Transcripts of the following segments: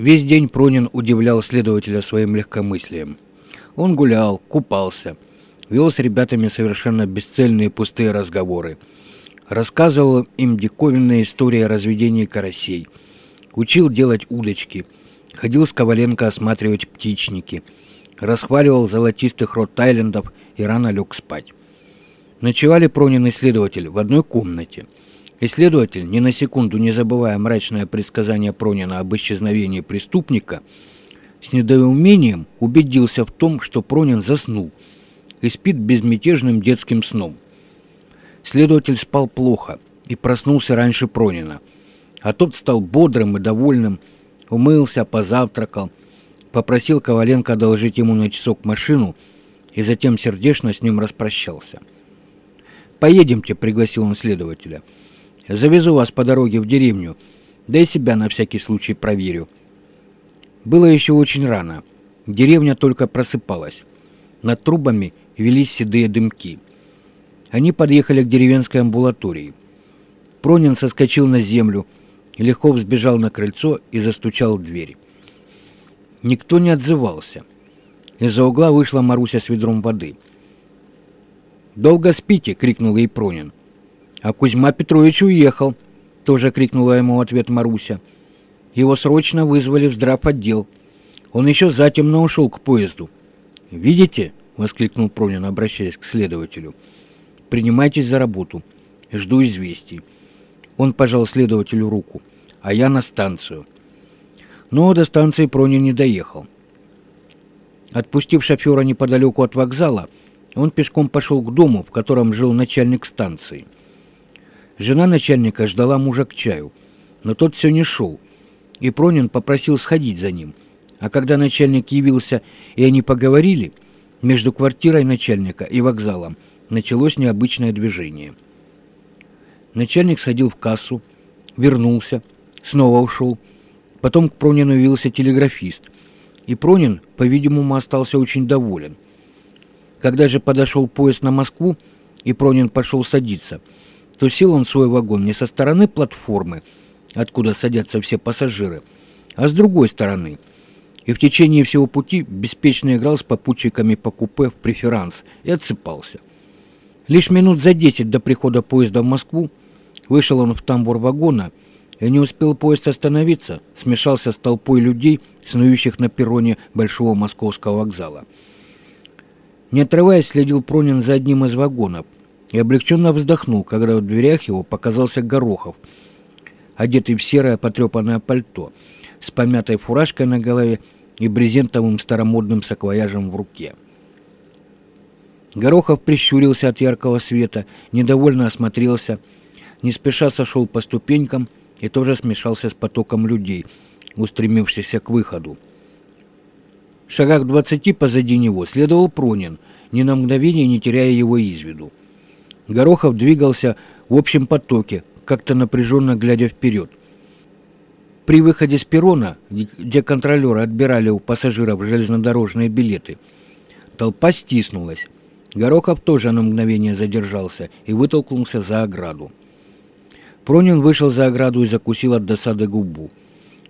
Весь день Пронин удивлял следователя своим легкомыслием. Он гулял, купался, вел с ребятами совершенно бесцельные пустые разговоры. Рассказывал им диковинные истории о разведении карасей. Учил делать удочки. Ходил с Коваленко осматривать птичники. Расхваливал золотистых рот-тайлендов и рано лег спать. Ночевали Пронин и следователь в одной комнате – Исследователь, ни на секунду не забывая мрачное предсказание Пронина об исчезновении преступника, с недоумением убедился в том, что Пронин заснул и спит безмятежным детским сном. Следователь спал плохо и проснулся раньше Пронина, а тот стал бодрым и довольным, умылся, позавтракал, попросил Коваленко одолжить ему на часок машину и затем сердечно с ним распрощался. «Поедемте», — пригласил он следователя, — Завезу вас по дороге в деревню, да и себя на всякий случай проверю. Было еще очень рано. Деревня только просыпалась. Над трубами велись седые дымки. Они подъехали к деревенской амбулатории. Пронин соскочил на землю, легко взбежал на крыльцо и застучал в дверь. Никто не отзывался. Из-за угла вышла Маруся с ведром воды. «Долго спите!» — крикнул ей Пронин. А Кузьма Петрович уехал, тоже крикнула ему в ответ Маруся. Его срочно вызвали в здравотдел. Он еще затемно ушел к поезду. «Видите?» — воскликнул Пронин, обращаясь к следователю. «Принимайтесь за работу. Жду известий». Он пожал следователю руку, а я на станцию. Но до станции Пронин не доехал. Отпустив шофера неподалеку от вокзала, он пешком пошел к дому, в котором жил начальник станции — Жена начальника ждала мужа к чаю, но тот все не шел, и Пронин попросил сходить за ним. А когда начальник явился и они поговорили, между квартирой начальника и вокзалом началось необычное движение. Начальник сходил в кассу, вернулся, снова ушел. Потом к Пронину явился телеграфист, и Пронин, по-видимому, остался очень доволен. Когда же подошел поезд на Москву, и Пронин пошел садиться – то сел он свой вагон не со стороны платформы, откуда садятся все пассажиры, а с другой стороны. И в течение всего пути беспечно играл с попутчиками по купе в преферанс и отсыпался. Лишь минут за десять до прихода поезда в Москву вышел он в тамбур вагона и не успел поезд остановиться, смешался с толпой людей, снующих на перроне Большого Московского вокзала. Не отрываясь, следил Пронин за одним из вагонов – и облегченно вздохнул, когда в дверях его показался Горохов, одетый в серое потрепанное пальто, с помятой фуражкой на голове и брезентовым старомодным саквояжем в руке. Горохов прищурился от яркого света, недовольно осмотрелся, не спеша сошел по ступенькам и тоже смешался с потоком людей, устремившихся к выходу. В шагах двадцати позади него следовал Пронин, ни на мгновение не теряя его из виду. Горохов двигался в общем потоке, как-то напряженно глядя вперед. При выходе с перрона, где контролеры отбирали у пассажиров железнодорожные билеты, толпа стиснулась. Горохов тоже на мгновение задержался и вытолкнулся за ограду. Пронин вышел за ограду и закусил от досады губу.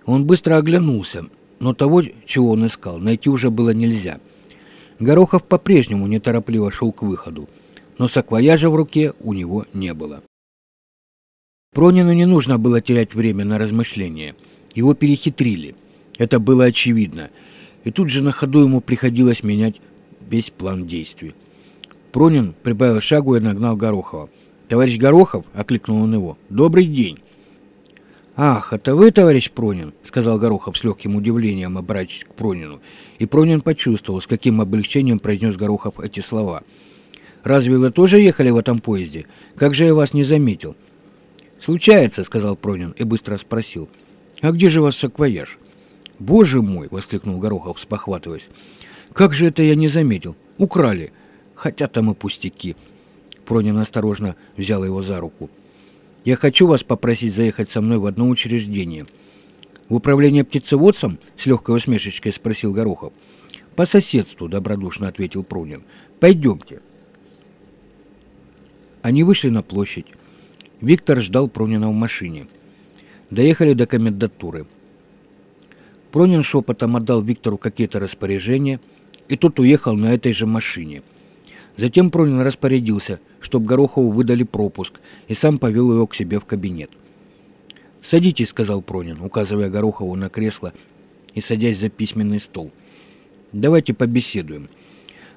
Он быстро оглянулся, но того, чего он искал, найти уже было нельзя. Горохов по-прежнему неторопливо шел к выходу но саквояжа в руке у него не было. Пронину не нужно было терять время на размышления. Его перехитрили. Это было очевидно. И тут же на ходу ему приходилось менять весь план действий. Пронин прибавил шагу и нагнал Горохова. «Товарищ Горохов!» — окликнул он его. «Добрый день!» «Ах, это вы, товарищ Пронин?» — сказал Горохов с легким удивлением, обращаясь к Пронину. И Пронин почувствовал, с каким облегчением произнес Горохов эти слова — Разве вы тоже ехали в этом поезде? Как же я вас не заметил?» «Случается», — сказал Пронин и быстро спросил. «А где же вас саквояж?» «Боже мой!» — воскликнул Горохов, спохватываясь. «Как же это я не заметил? Украли. Хотя там и пустяки». Пронин осторожно взял его за руку. «Я хочу вас попросить заехать со мной в одно учреждение». «В управление птицеводцем?» — с легкой усмешечкой спросил Горохов. «По соседству», — добродушно ответил Пронин. «Пойдемте». Они вышли на площадь. Виктор ждал Пронина в машине. Доехали до комендатуры. Пронин шепотом отдал Виктору какие-то распоряжения, и тот уехал на этой же машине. Затем Пронин распорядился, чтобы Горохову выдали пропуск, и сам повел его к себе в кабинет. «Садитесь», — сказал Пронин, указывая Горохову на кресло и садясь за письменный стол. «Давайте побеседуем.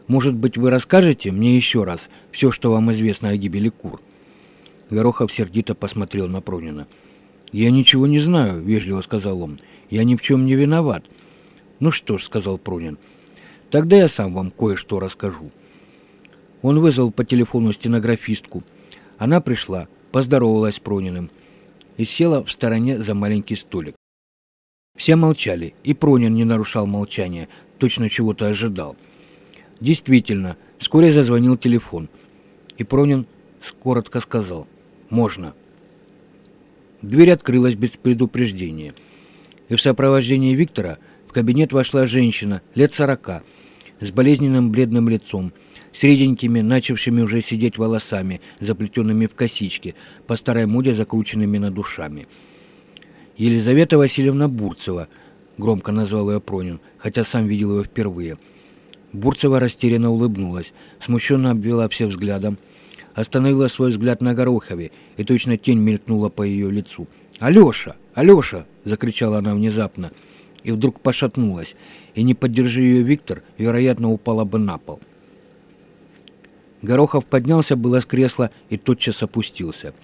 Может быть, вы расскажете мне еще раз все, что вам известно о гибели кур?» Горохов сердито посмотрел на Пронина. «Я ничего не знаю», — вежливо сказал он. «Я ни в чем не виноват». «Ну что ж», — сказал Пронин, — «тогда я сам вам кое-что расскажу». Он вызвал по телефону стенографистку. Она пришла, поздоровалась с Прониным и села в стороне за маленький столик. Все молчали, и Пронин не нарушал молчания, точно чего-то ожидал. Действительно, вскоре зазвонил телефон, и Пронин коротко сказал «Можно». Дверь открылась без предупреждения, и в сопровождении Виктора в кабинет вошла женщина лет сорока, с болезненным бледным лицом, с реденькими, начавшими уже сидеть волосами, заплетенными в косички, по старой моде закрученными над душами. Елизавета Васильевна Бурцева, громко назвал ее Пронин, хотя сам видел ее впервые. Бурцева растерянно улыбнулась, смущенно обвела все взглядом, остановила свой взгляд на Горохове, и точно тень мелькнула по ее лицу. «Алеша! Алеша!» — закричала она внезапно, и вдруг пошатнулась, и не поддержи ее Виктор, вероятно, упала бы на пол. Горохов поднялся было с кресла и тотчас опустился.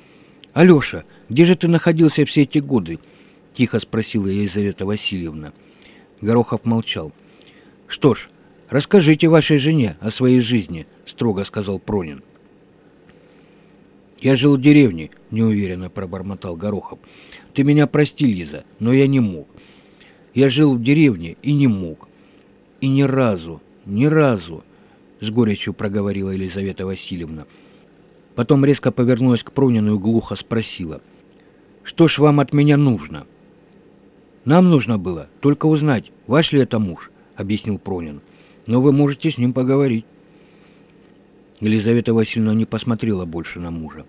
«Алеша, где же ты находился все эти годы?» — тихо спросила Елизавета Васильевна. Горохов молчал. «Что ж, расскажите вашей жене о своей жизни», — строго сказал Пронин. «Я жил в деревне», — неуверенно пробормотал Горохов. «Ты меня прости, Лиза, но я не мог. Я жил в деревне и не мог. И ни разу, ни разу», — с горечью проговорила Елизавета Васильевна. Потом резко повернулась к Пронину и глухо спросила. «Что ж вам от меня нужно?» «Нам нужно было только узнать, ваш ли это муж», — объяснил Пронин. «Но вы можете с ним поговорить». Елизавета Васильевна не посмотрела больше на мужа.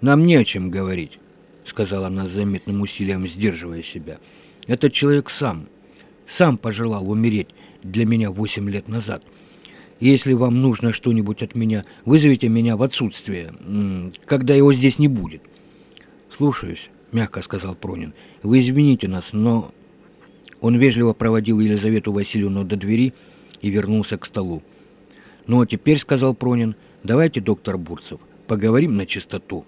«Нам не о чем говорить», — сказала она с заметным усилием, сдерживая себя. «Этот человек сам, сам пожелал умереть для меня восемь лет назад. Если вам нужно что-нибудь от меня, вызовите меня в отсутствие, когда его здесь не будет». «Слушаюсь», — мягко сказал Пронин. «Вы извините нас, но...» Он вежливо проводил Елизавету Васильевну до двери и вернулся к столу. «Ну а теперь, — сказал Пронин, — давайте, доктор Бурцев, поговорим на чистоту».